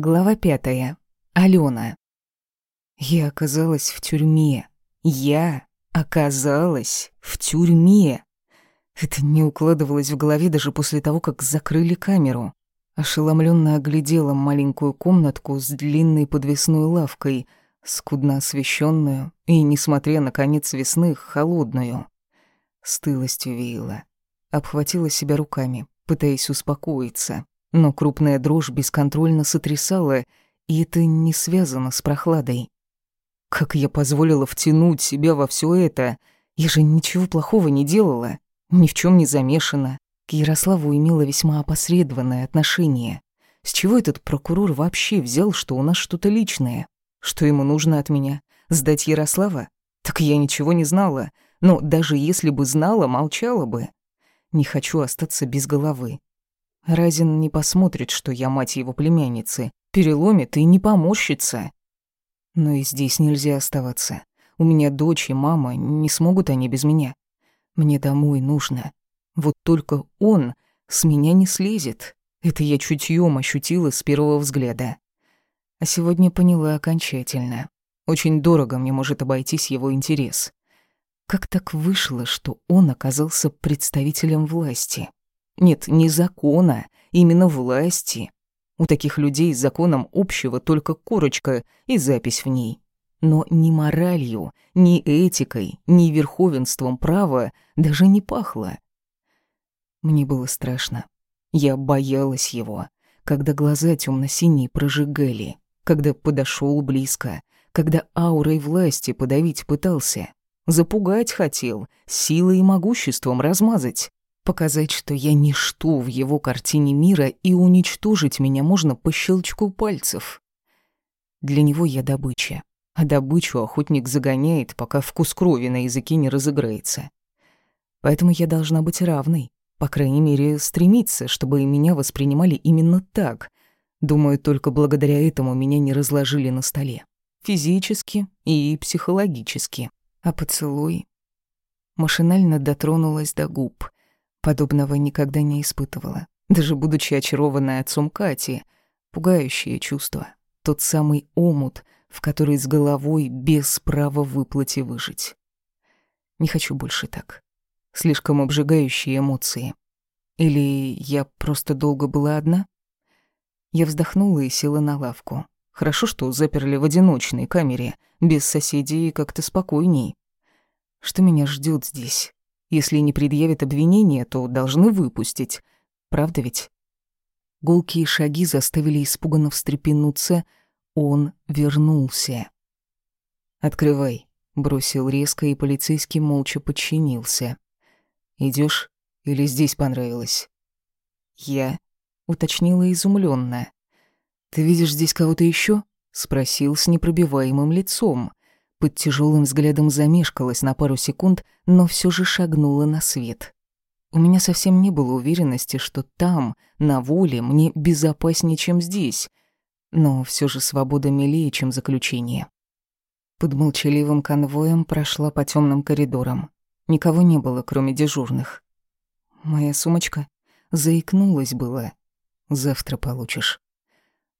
Глава пятая. Алена. Я оказалась в тюрьме. Я оказалась в тюрьме. Это не укладывалось в голове даже после того, как закрыли камеру. Ошеломленно оглядела маленькую комнатку с длинной подвесной лавкой, скудно освещенную и, несмотря на конец весны, холодную. Стылостью веяла. Обхватила себя руками, пытаясь успокоиться но крупная дрожь бесконтрольно сотрясала, и это не связано с прохладой. Как я позволила втянуть себя во все это? Я же ничего плохого не делала, ни в чем не замешана. К Ярославу имела весьма опосредованное отношение. С чего этот прокурор вообще взял, что у нас что-то личное? Что ему нужно от меня? Сдать Ярослава? Так я ничего не знала. Но даже если бы знала, молчала бы. Не хочу остаться без головы. Разин не посмотрит, что я мать его племянницы, переломит и не поморщится. Но и здесь нельзя оставаться. У меня дочь и мама, не смогут они без меня. Мне домой нужно. Вот только он с меня не слезет. Это я чутьём ощутила с первого взгляда. А сегодня поняла окончательно. Очень дорого мне может обойтись его интерес. Как так вышло, что он оказался представителем власти? Нет, не закона, именно власти. У таких людей с законом общего только корочка и запись в ней. Но ни моралью, ни этикой, ни верховенством права даже не пахло. Мне было страшно. Я боялась его, когда глаза темно-синие прожигали, когда подошел близко, когда аурой власти подавить пытался. Запугать хотел, силой и могуществом размазать показать, что я ничто в его картине мира и уничтожить меня можно по щелчку пальцев. Для него я добыча, а добычу охотник загоняет, пока вкус крови на языке не разыграется. Поэтому я должна быть равной, по крайней мере, стремиться, чтобы меня воспринимали именно так. Думаю, только благодаря этому меня не разложили на столе. Физически и психологически. А поцелуй... Машинально дотронулась до губ — Подобного никогда не испытывала. Даже будучи очарованной отцом Кати. Пугающее чувство. Тот самый омут, в который с головой без права выплати выжить. Не хочу больше так. Слишком обжигающие эмоции. Или я просто долго была одна? Я вздохнула и села на лавку. Хорошо, что заперли в одиночной камере, без соседей как-то спокойней. Что меня ждет здесь? Если не предъявят обвинения, то должны выпустить. Правда ведь? Гулкие шаги заставили испуганно встрепенуться. Он вернулся. «Открывай», — бросил резко, и полицейский молча подчинился. Идешь или здесь понравилось?» «Я», — уточнила изумленно. «Ты видишь здесь кого-то еще? спросил с непробиваемым лицом под тяжелым взглядом замешкалась на пару секунд, но все же шагнула на свет. У меня совсем не было уверенности, что там, на воле, мне безопаснее, чем здесь, но все же свобода милее, чем заключение. Под молчаливым конвоем прошла по темным коридорам. Никого не было, кроме дежурных. Моя сумочка заикнулась была. Завтра получишь.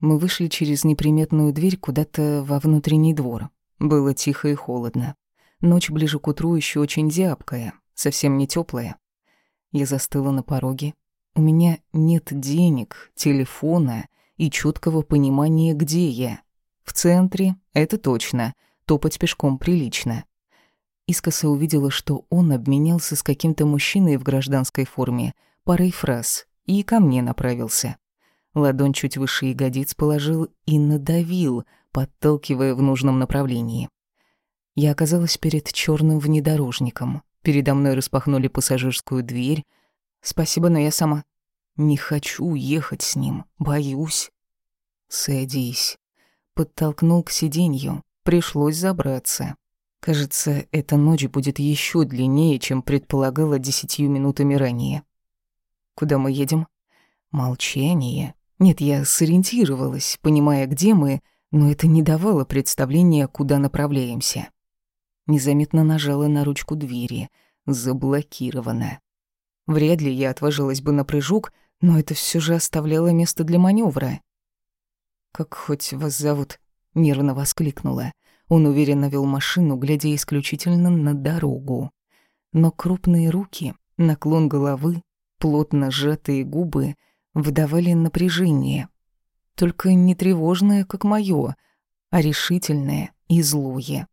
Мы вышли через неприметную дверь куда-то во внутренний двор. Было тихо и холодно. Ночь ближе к утру еще очень зябкая, совсем не теплая. Я застыла на пороге. У меня нет денег, телефона и четкого понимания, где я. В центре, это точно, топать пешком прилично. Искоса увидела, что он обменялся с каким-то мужчиной в гражданской форме парой фраз и ко мне направился. Ладонь чуть выше ягодиц положил и надавил, подталкивая в нужном направлении. Я оказалась перед черным внедорожником. Передо мной распахнули пассажирскую дверь. Спасибо, но я сама. Не хочу ехать с ним, боюсь. Садись. Подтолкнул к сиденью. Пришлось забраться. Кажется, эта ночь будет еще длиннее, чем предполагала десятью минутами ранее. Куда мы едем? Молчание. Нет, я сориентировалась, понимая, где мы, но это не давало представления, куда направляемся. Незаметно нажала на ручку двери. Заблокировано. Вряд ли я отважилась бы на прыжок, но это все же оставляло место для маневра. как хоть вас зовут?» — нервно воскликнула. Он уверенно вел машину, глядя исключительно на дорогу. Но крупные руки, наклон головы, плотно сжатые губы выдавали напряжение. Только не тревожное, как моё, а решительное и злое.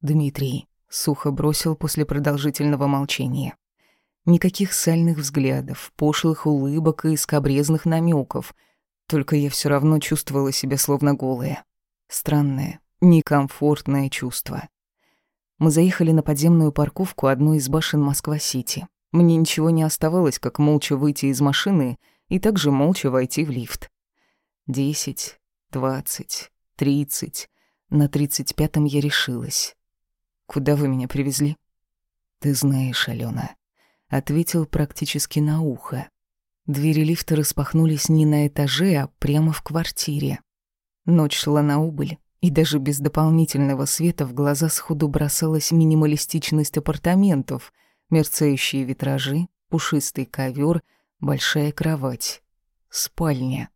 «Дмитрий», — сухо бросил после продолжительного молчания. Никаких сальных взглядов, пошлых улыбок и скобрезных намеков. Только я все равно чувствовала себя словно голая. Странное, некомфортное чувство. Мы заехали на подземную парковку одной из башен Москва-Сити. Мне ничего не оставалось, как молча выйти из машины и также молча войти в лифт. Десять, двадцать, тридцать. На тридцать пятом я решилась. «Куда вы меня привезли?» «Ты знаешь, Алена ответил практически на ухо. Двери лифта распахнулись не на этаже, а прямо в квартире. Ночь шла на убыль, и даже без дополнительного света в глаза сходу бросалась минималистичность апартаментов, мерцающие витражи, пушистый ковер, большая кровать. Спальня.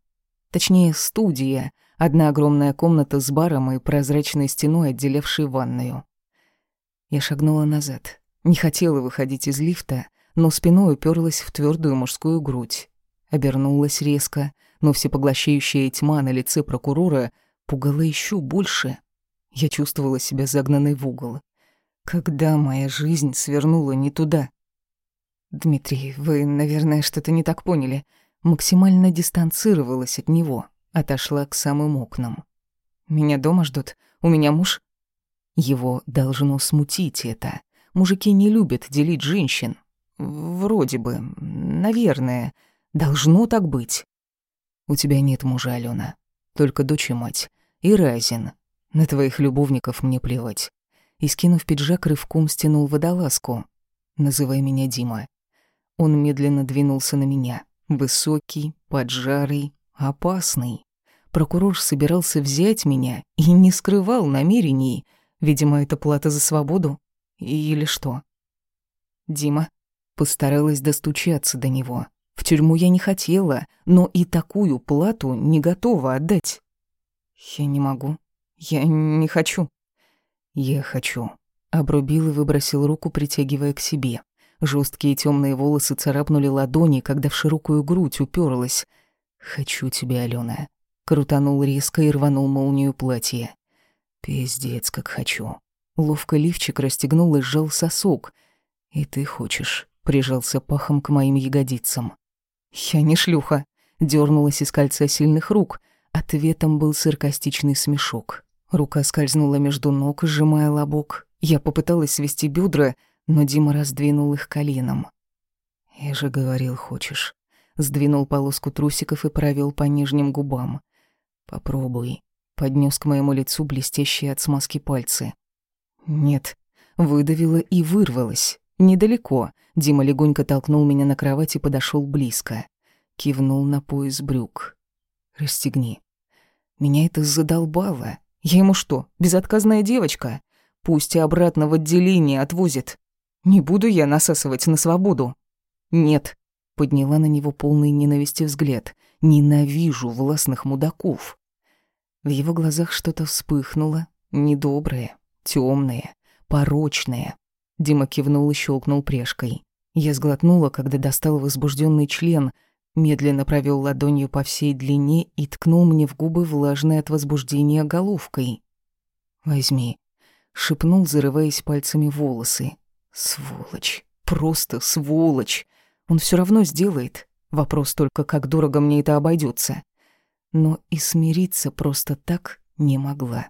Точнее, студия, одна огромная комната с баром и прозрачной стеной, отделявшей ванную. Я шагнула назад. Не хотела выходить из лифта, но спиной уперлась в твердую мужскую грудь. Обернулась резко, но всепоглощающая тьма на лице прокурора пугала еще больше. Я чувствовала себя загнанной в угол. Когда моя жизнь свернула не туда? Дмитрий, вы, наверное, что-то не так поняли. Максимально дистанцировалась от него, отошла к самым окнам. Меня дома ждут, у меня муж. Его должно смутить это. Мужики не любят делить женщин, Вроде бы, наверное, должно так быть. У тебя нет мужа, Алена, только дочь и мать. И Разин. На твоих любовников мне плевать. И, скинув пиджак, рывком стянул водолазку. Называй меня Дима. Он медленно двинулся на меня. Высокий, поджарый, опасный. Прокурор собирался взять меня и не скрывал намерений. Видимо, это плата за свободу. Или что? Дима, Постаралась достучаться до него. В тюрьму я не хотела, но и такую плату не готова отдать. Я не могу. Я не хочу. Я хочу. Обрубил и выбросил руку, притягивая к себе. Жесткие темные волосы царапнули ладони, когда в широкую грудь уперлась. «Хочу тебя, Алена. Крутанул резко и рванул молнию платья. «Пиздец, как хочу». Ловко лифчик расстегнул и сжал сосок. «И ты хочешь прижался пахом к моим ягодицам. «Я не шлюха», — дернулась из кольца сильных рук. Ответом был саркастичный смешок. Рука скользнула между ног, сжимая лобок. Я попыталась свести бедра, но Дима раздвинул их коленом. «Я же говорил, хочешь». Сдвинул полоску трусиков и провел по нижним губам. «Попробуй». Поднес к моему лицу блестящие от смазки пальцы. «Нет». Выдавила и вырвалась. Недалеко. Дима легонько толкнул меня на кровать и подошел близко. Кивнул на пояс брюк. «Расстегни». Меня это задолбало. Я ему что, безотказная девочка? Пусть и обратно в отделение отвозит. Не буду я насасывать на свободу. Нет. Подняла на него полный ненависти взгляд. Ненавижу властных мудаков. В его глазах что-то вспыхнуло, недоброе, темное, порочное. Дима кивнул и щелкнул прешкой. Я сглотнула, когда достал возбужденный член, медленно провел ладонью по всей длине и ткнул мне в губы влажной от возбуждения головкой. «Возьми», — шепнул, зарываясь пальцами волосы. «Сволочь, просто сволочь. Он все равно сделает. Вопрос только, как дорого мне это обойдется. Но и смириться просто так не могла.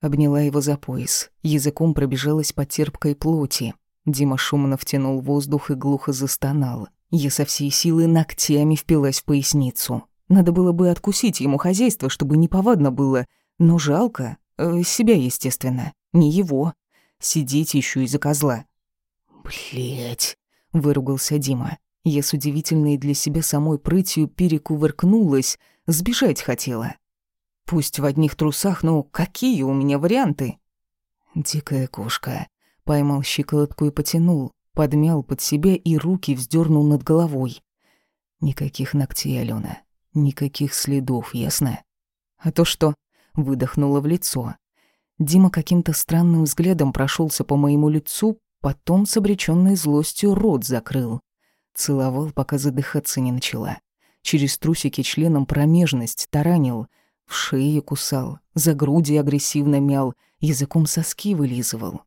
Обняла его за пояс. Языком пробежалась по терпкой плоти. Дима шумно втянул воздух и глухо застонал. Я со всей силы ногтями впилась в поясницу. Надо было бы откусить ему хозяйство, чтобы неповадно было. Но жалко. Э, себя, естественно. Не его. Сидеть еще из-за козла. Блять, выругался Дима. Я с удивительной для себя самой прытью перекувыркнулась, сбежать хотела. Пусть в одних трусах, но какие у меня варианты? Дикая кошка. Поймал щиколотку и потянул, подмял под себя и руки вздернул над головой. Никаких ногтей, Алена. Никаких следов, ясно? А то что? Выдохнула в лицо. Дима каким-то странным взглядом прошелся по моему лицу, потом с обречённой злостью рот закрыл. Целовал, пока задыхаться не начала. Через трусики членом промежность таранил, в шее кусал, за груди агрессивно мял, языком соски вылизывал.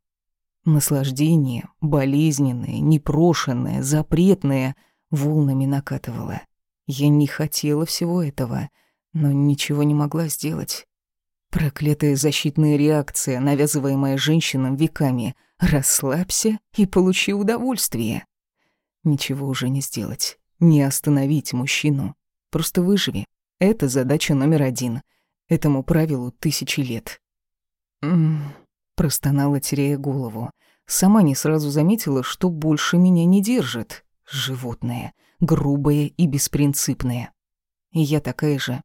Наслаждение, болезненное, непрошенное, запретное, волнами накатывало. Я не хотела всего этого, но ничего не могла сделать. Проклятая защитная реакция, навязываемая женщинам веками. Расслабься и получи удовольствие. Ничего уже не сделать. Не остановить мужчину. Просто выживи. Это задача номер один. Этому правилу тысячи лет. «М-м-м», простонала, теряя голову. Сама не сразу заметила, что больше меня не держит. Животное, грубое и беспринципное. И я такая же.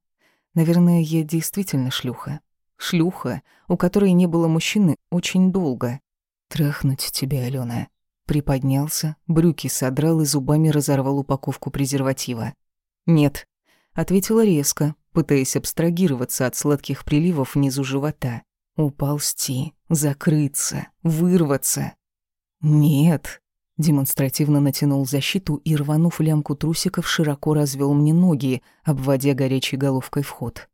Наверное, я действительно шлюха. Шлюха, у которой не было мужчины очень долго. Трахнуть тебя, Алена. Приподнялся, брюки содрал и зубами разорвал упаковку презерватива. «Нет», — ответила резко, пытаясь абстрагироваться от сладких приливов внизу живота. Уползти, закрыться, вырваться. «Нет», — демонстративно натянул защиту и, рванув лямку трусиков, широко развел мне ноги, обводя горячей головкой вход.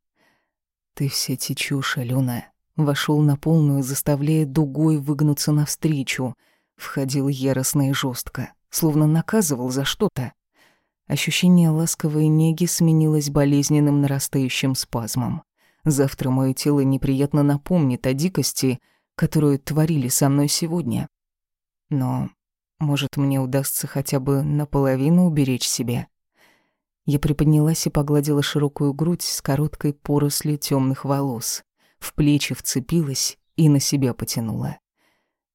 «Ты все течёшь, Алена», — вошел на полную, заставляя дугой выгнуться навстречу — Входил яростно и жестко, словно наказывал за что-то. Ощущение ласковой неги сменилось болезненным нарастающим спазмом. Завтра мое тело неприятно напомнит о дикости, которую творили со мной сегодня. Но, может, мне удастся хотя бы наполовину уберечь себя. Я приподнялась и погладила широкую грудь с короткой порослью темных волос. В плечи вцепилась и на себя потянула.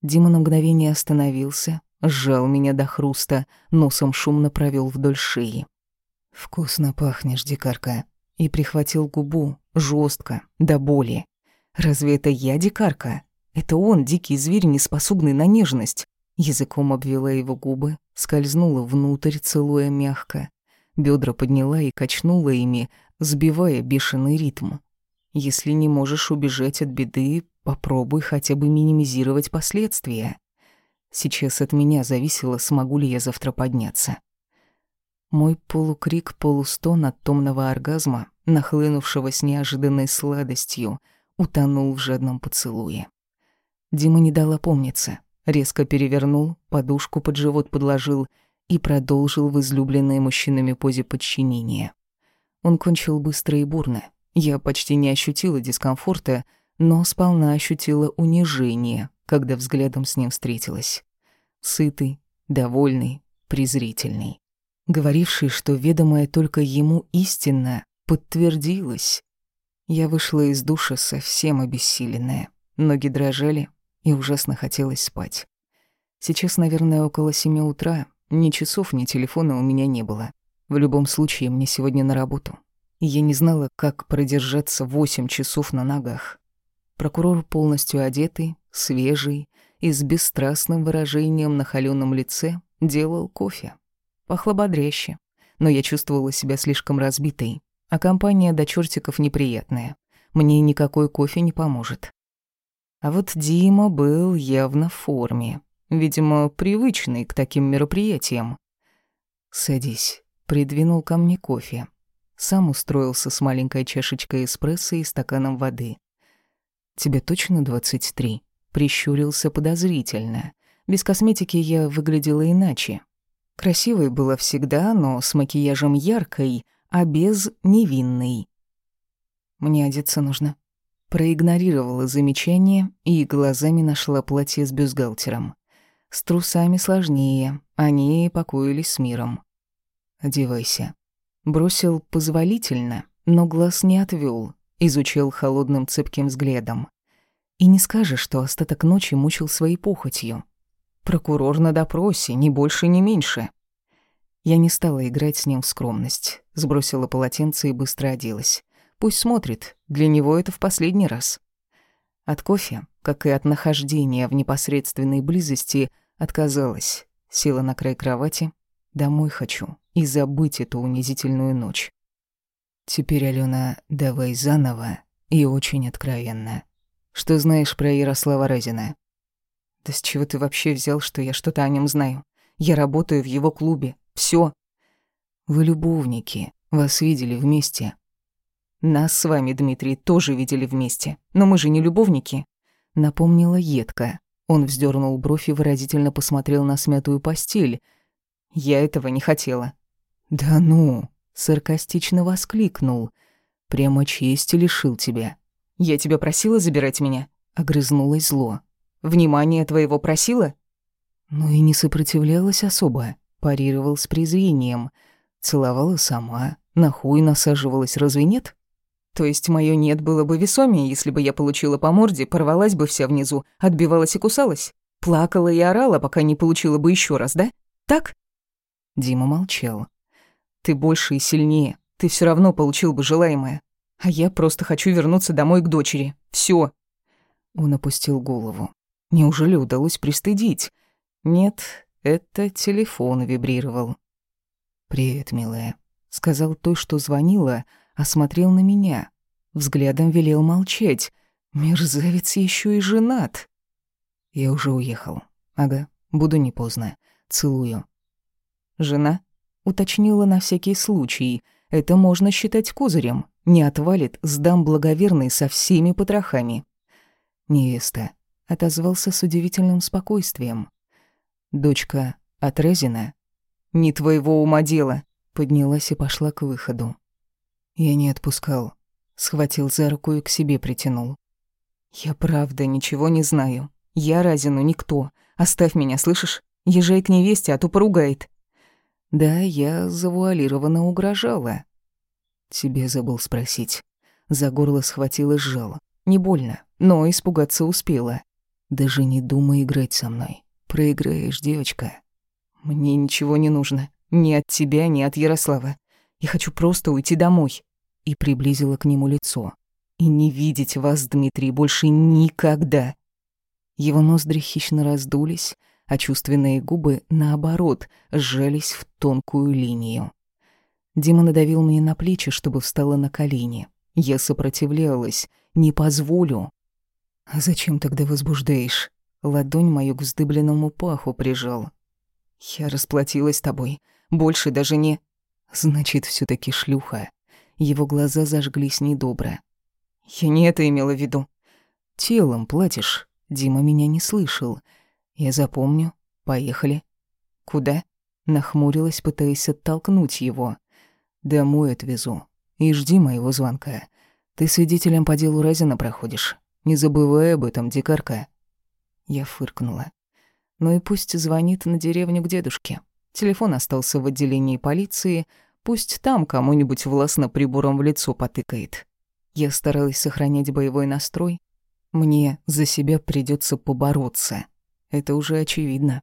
Дима на мгновение остановился, сжал меня до хруста, носом шумно провел вдоль шеи. «Вкусно пахнешь, дикарка», и прихватил губу, жестко, до боли. «Разве это я дикарка? Это он, дикий зверь, не способный на нежность». Языком обвела его губы, скользнула внутрь, целуя мягко. Бедра подняла и качнула ими, сбивая бешеный ритм. Если не можешь убежать от беды, попробуй хотя бы минимизировать последствия. Сейчас от меня зависело, смогу ли я завтра подняться. Мой полукрик, полустон от томного оргазма, нахлынувшего с неожиданной сладостью, утонул в жадном поцелуе. Дима не дал опомниться, резко перевернул, подушку под живот подложил и продолжил в излюбленной мужчинами позе подчинения. Он кончил быстро и бурно — я почти не ощутила дискомфорта, но сполна ощутила унижение, когда взглядом с ним встретилась. Сытый, довольный, презрительный. Говоривший, что ведомое только ему истинно, подтвердилось. Я вышла из душа совсем обессиленная. Ноги дрожали, и ужасно хотелось спать. Сейчас, наверное, около семи утра. Ни часов, ни телефона у меня не было. В любом случае, мне сегодня на работу я не знала, как продержаться восемь часов на ногах. Прокурор полностью одетый, свежий и с бесстрастным выражением на холёном лице делал кофе. Пахло бодряще, но я чувствовала себя слишком разбитой, а компания до чертиков неприятная. Мне никакой кофе не поможет. А вот Дима был явно в форме, видимо, привычный к таким мероприятиям. «Садись», — придвинул ко мне кофе. Сам устроился с маленькой чашечкой эспрессо и стаканом воды. «Тебе точно 23?» Прищурился подозрительно. Без косметики я выглядела иначе. Красивой была всегда, но с макияжем яркой, а без невинной. «Мне одеться нужно». Проигнорировала замечание и глазами нашла платье с бюстгальтером. С трусами сложнее, они покоились с миром. «Одевайся», Бросил позволительно, но глаз не отвел, изучил холодным цепким взглядом. И не скажешь, что остаток ночи мучил своей похотью. Прокурор на допросе, ни больше, ни меньше. Я не стала играть с ним в скромность, сбросила полотенце и быстро оделась. Пусть смотрит, для него это в последний раз. От кофе, как и от нахождения в непосредственной близости, отказалась, села на край кровати. Домой хочу и забыть эту унизительную ночь. Теперь, Алена, давай заново И очень откровенно. Что знаешь про Ярослава Разина? Да с чего ты вообще взял, что я что-то о нем знаю? Я работаю в его клубе. Все. Вы любовники. Вас видели вместе. Нас с вами, Дмитрий, тоже видели вместе. Но мы же не любовники. Напомнила едко. Он вздернул бровь и выразительно посмотрел на смятую постель. Я этого не хотела. Да ну, саркастично воскликнул. Прямо чести лишил тебя. Я тебя просила забирать меня? Огрызнулась зло. Внимание твоего просила? Ну и не сопротивлялась особо. Парировал с презрением. Целовала сама, на хуй насаживалась, разве нет? То есть моё «нет» было бы весомее, если бы я получила по морде, порвалась бы вся внизу, отбивалась и кусалась? Плакала и орала, пока не получила бы ещё раз, да? Так? Дима молчал. Ты больше и сильнее. Ты всё равно получил бы желаемое. А я просто хочу вернуться домой к дочери. Всё. Он опустил голову. Неужели удалось пристыдить? Нет, это телефон вибрировал. «Привет, милая», — сказал той, что звонила, осмотрел на меня. Взглядом велел молчать. Мерзавец еще и женат. Я уже уехал. Ага, буду не поздно. Целую. Жена? Уточнила на всякий случай. Это можно считать козырем. Не отвалит, сдам благоверный со всеми потрохами. Невеста. Отозвался с удивительным спокойствием. Дочка от Резина. Не твоего ума дело. Поднялась и пошла к выходу. Я не отпускал. Схватил за руку и к себе притянул. «Я правда ничего не знаю. Я Разину никто. Оставь меня, слышишь? Езжай к невесте, а то поругает». Да, я завуалированно угрожала. Тебе забыл спросить. За горло схватил и сжал. Не больно, но испугаться успела. Даже не думай играть со мной. Проиграешь, девочка. Мне ничего не нужно. Ни от тебя, ни от Ярослава. Я хочу просто уйти домой и приблизила к нему лицо. «И не видеть вас, Дмитрий, больше никогда!» Его ноздри хищно раздулись, а чувственные губы, наоборот, сжались в тонкую линию. Дима надавил мне на плечи, чтобы встала на колени. Я сопротивлялась. «Не позволю!» «А зачем тогда возбуждаешь?» Ладонь мою к вздыбленному паху прижал. «Я расплатилась тобой. Больше даже не...» «Значит, все таки шлюха. Его глаза зажглись недобро. «Я не это имела в виду». «Телом платишь». Дима меня не слышал. «Я запомню. Поехали». «Куда?» Нахмурилась, пытаясь оттолкнуть его. «Домой отвезу. И жди моего звонка. Ты свидетелем по делу Разина проходишь. Не забывай об этом, дикарка». Я фыркнула. Ну и пусть звонит на деревню к дедушке. Телефон остался в отделении полиции, Пусть там кому-нибудь властно прибором в лицо потыкает. Я старалась сохранять боевой настрой. Мне за себя придется побороться. Это уже очевидно.